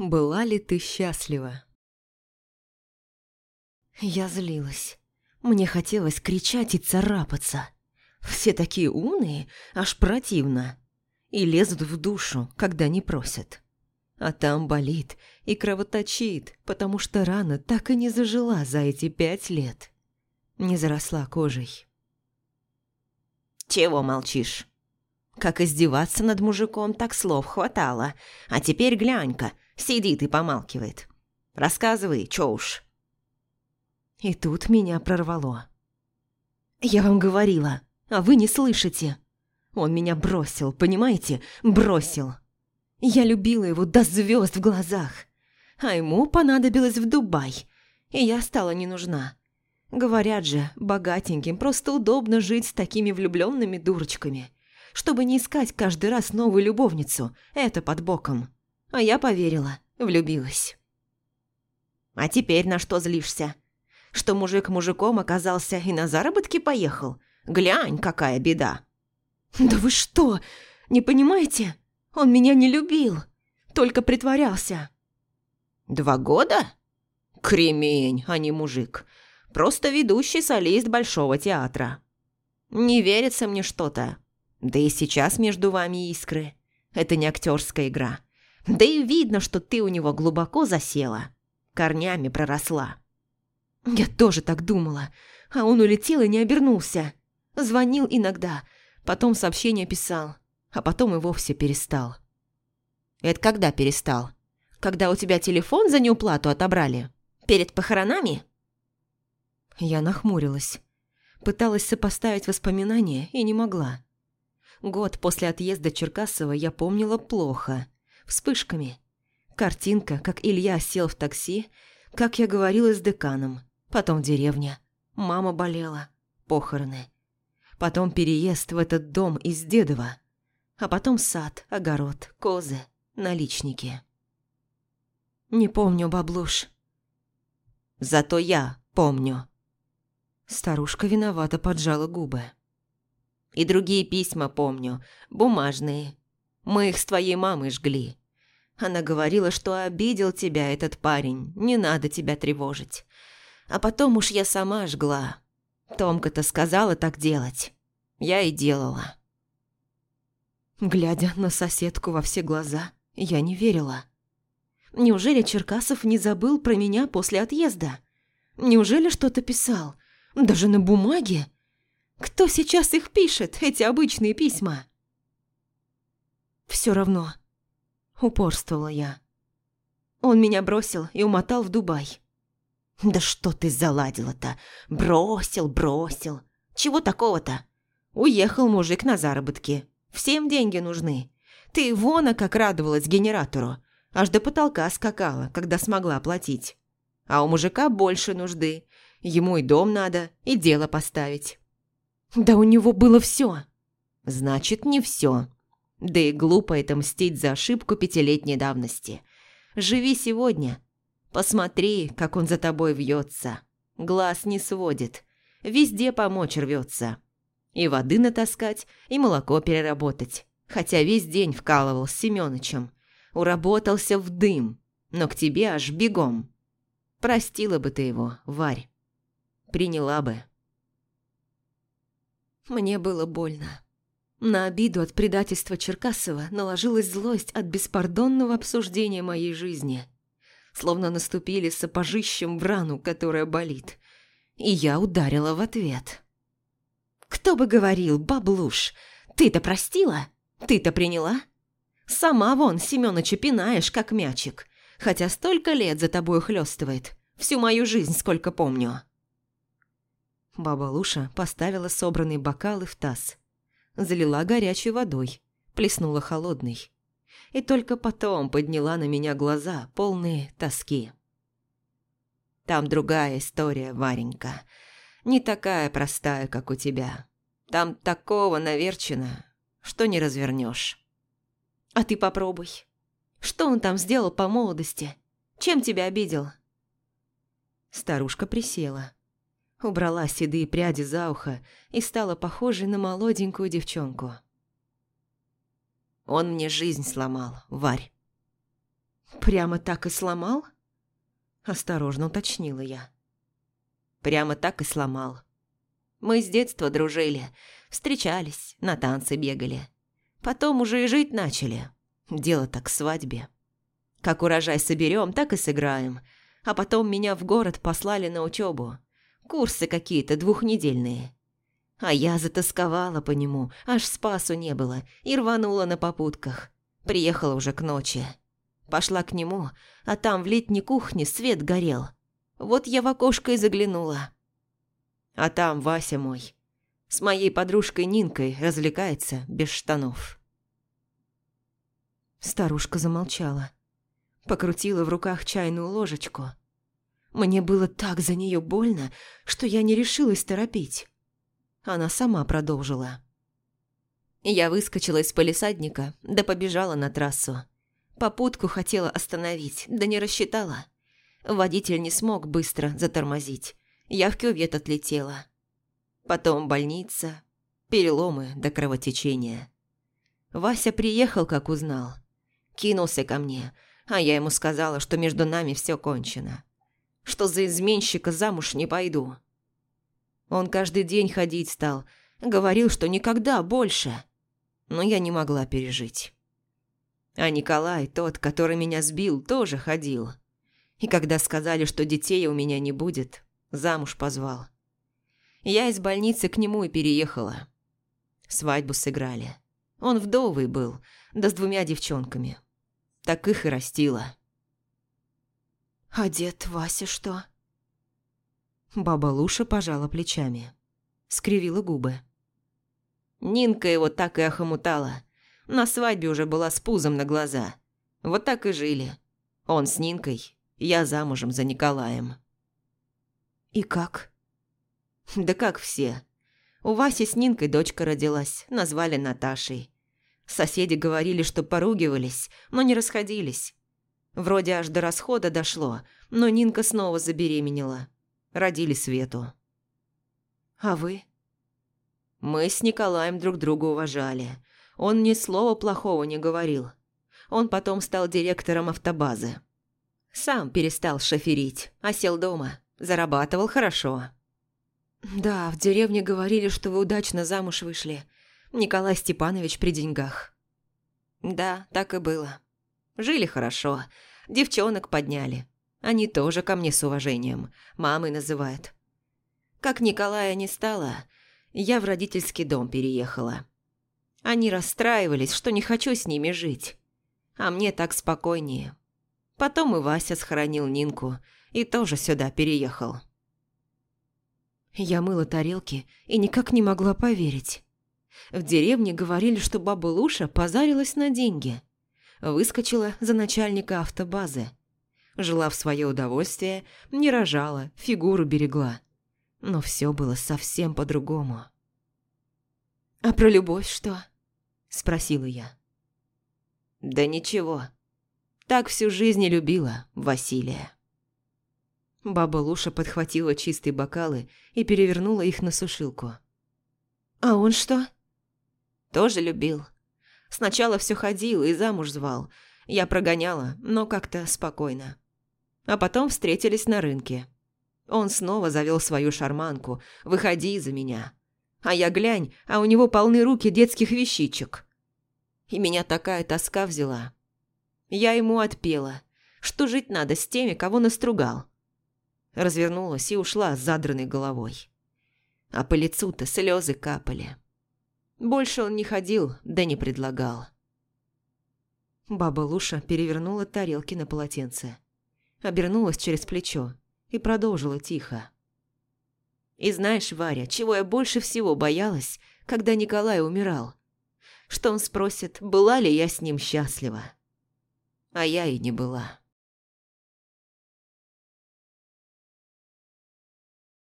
Была ли ты счастлива? Я злилась. Мне хотелось кричать и царапаться. Все такие умные, аж противно. И лезут в душу, когда не просят. А там болит и кровоточит, потому что рана так и не зажила за эти пять лет. Не заросла кожей. «Чего молчишь?» Как издеваться над мужиком, так слов хватало. А теперь глянь-ка, сидит и помалкивает. Рассказывай, чё уж. И тут меня прорвало. «Я вам говорила, а вы не слышите. Он меня бросил, понимаете? Бросил. Я любила его до звезд в глазах. А ему понадобилось в Дубай, и я стала не нужна. Говорят же, богатеньким просто удобно жить с такими влюбленными дурочками, чтобы не искать каждый раз новую любовницу, это под боком. А я поверила, влюбилась. А теперь на что злишься? Что мужик мужиком оказался и на заработки поехал? Глянь, какая беда. Да вы что, не понимаете? Он меня не любил, только притворялся. Два года? Кремень, а не мужик. Просто ведущий солист Большого театра. Не верится мне что-то. Да и сейчас между вами искры. Это не актерская игра. Да и видно, что ты у него глубоко засела. Корнями проросла. Я тоже так думала. А он улетел и не обернулся. Звонил иногда, потом сообщение писал, а потом и вовсе перестал. Это когда перестал? Когда у тебя телефон за неуплату отобрали? Перед похоронами? Я нахмурилась. Пыталась сопоставить воспоминания и не могла. Год после отъезда Черкасова я помнила плохо. Вспышками. Картинка, как Илья сел в такси, как я говорила с деканом. Потом деревня. Мама болела. Похороны. Потом переезд в этот дом из Дедова. А потом сад, огород, козы, наличники. Не помню, баблуш. Зато я помню. Старушка виновато поджала губы. И другие письма помню, бумажные. Мы их с твоей мамой жгли. Она говорила, что обидел тебя этот парень, не надо тебя тревожить. А потом уж я сама жгла. Томка-то сказала так делать. Я и делала. Глядя на соседку во все глаза, я не верила. Неужели Черкасов не забыл про меня после отъезда? Неужели что-то писал? Даже на бумаге? Кто сейчас их пишет, эти обычные письма? Все равно. Упорствовала я. Он меня бросил и умотал в Дубай. «Да что ты заладила-то? Бросил, бросил. Чего такого-то? Уехал мужик на заработки. Всем деньги нужны. Ты вон, а как радовалась генератору. Аж до потолка скакала, когда смогла платить. А у мужика больше нужды. Ему и дом надо, и дело поставить». «Да у него было все. «Значит, не все. Да и глупо это мстить за ошибку пятилетней давности. Живи сегодня. Посмотри, как он за тобой вьется. Глаз не сводит. Везде помочь рвется. И воды натаскать, и молоко переработать. Хотя весь день вкалывал с Семёнычем. Уработался в дым, но к тебе аж бегом. Простила бы ты его, Варь. Приняла бы. Мне было больно. На обиду от предательства Черкасова наложилась злость от беспардонного обсуждения моей жизни. Словно наступили сапожищем в рану, которая болит. И я ударила в ответ. «Кто бы говорил, баблуш, ты-то простила? Ты-то приняла? Сама вон Семёныча пинаешь, как мячик, хотя столько лет за тобой хлёстывает, всю мою жизнь сколько помню». Баба Луша поставила собранные бокалы в таз залила горячей водой, плеснула холодной. И только потом подняла на меня глаза, полные тоски. Там другая история, Варенька. Не такая простая, как у тебя. Там такого наверчено, что не развернешь. А ты попробуй. Что он там сделал по молодости? Чем тебя обидел? Старушка присела убрала седые пряди за ухо и стала похожей на молоденькую девчонку. «Он мне жизнь сломал, Варь». «Прямо так и сломал?» Осторожно уточнила я. «Прямо так и сломал. Мы с детства дружили, встречались, на танцы бегали. Потом уже и жить начали. Дело так к свадьбе. Как урожай соберем, так и сыграем. А потом меня в город послали на учебу. Курсы какие-то двухнедельные. А я затасковала по нему, аж спасу не было, и рванула на попутках. Приехала уже к ночи. Пошла к нему, а там в летней кухне свет горел. Вот я в окошко и заглянула. А там Вася мой. С моей подружкой Нинкой развлекается без штанов. Старушка замолчала. Покрутила в руках чайную ложечку. Мне было так за нее больно, что я не решилась торопить. Она сама продолжила. Я выскочила из полисадника, да побежала на трассу. Попутку хотела остановить, да не рассчитала. Водитель не смог быстро затормозить. Я в кювет отлетела. Потом больница, переломы до кровотечения. Вася приехал, как узнал. Кинулся ко мне, а я ему сказала, что между нами все кончено. Что за изменщика замуж не пойду. Он каждый день ходить стал, говорил, что никогда больше. Но я не могла пережить. А Николай, тот, который меня сбил, тоже ходил. И когда сказали, что детей у меня не будет, замуж позвал. Я из больницы к нему и переехала. Свадьбу сыграли. Он вдовый был, да с двумя девчонками. Так их и растила. «А дед Вася что?» Баба Луша пожала плечами. Скривила губы. Нинка его так и охомутала. На свадьбе уже была с пузом на глаза. Вот так и жили. Он с Нинкой, я замужем за Николаем. «И как?» «Да как все. У Васи с Нинкой дочка родилась, назвали Наташей. Соседи говорили, что поругивались, но не расходились. Вроде аж до расхода дошло, но Нинка снова забеременела. Родили Свету. А вы? Мы с Николаем друг друга уважали. Он ни слова плохого не говорил. Он потом стал директором автобазы. Сам перестал шоферить, а сел дома. Зарабатывал хорошо. Да, в деревне говорили, что вы удачно замуж вышли. Николай Степанович при деньгах. Да, так и было. Жили хорошо. Девчонок подняли. Они тоже ко мне с уважением. Мамой называют. Как Николая не стало, я в родительский дом переехала. Они расстраивались, что не хочу с ними жить. А мне так спокойнее. Потом и Вася схоронил Нинку и тоже сюда переехал. Я мыла тарелки и никак не могла поверить. В деревне говорили, что баба Луша позарилась на деньги. Выскочила за начальника автобазы. Жила в свое удовольствие, не рожала, фигуру берегла. Но все было совсем по-другому. «А про любовь что?» – спросила я. «Да ничего. Так всю жизнь и любила Василия». Баба Луша подхватила чистые бокалы и перевернула их на сушилку. «А он что?» «Тоже любил. Сначала все ходил и замуж звал. Я прогоняла, но как-то спокойно. А потом встретились на рынке. Он снова завел свою шарманку «Выходи за меня». А я глянь, а у него полны руки детских вещичек. И меня такая тоска взяла. Я ему отпела, что жить надо с теми, кого настругал. Развернулась и ушла с задранной головой. А по лицу-то слезы капали. Больше он не ходил, да не предлагал. Баба Луша перевернула тарелки на полотенце обернулась через плечо и продолжила тихо. «И знаешь, Варя, чего я больше всего боялась, когда Николай умирал? Что он спросит, была ли я с ним счастлива? А я и не была».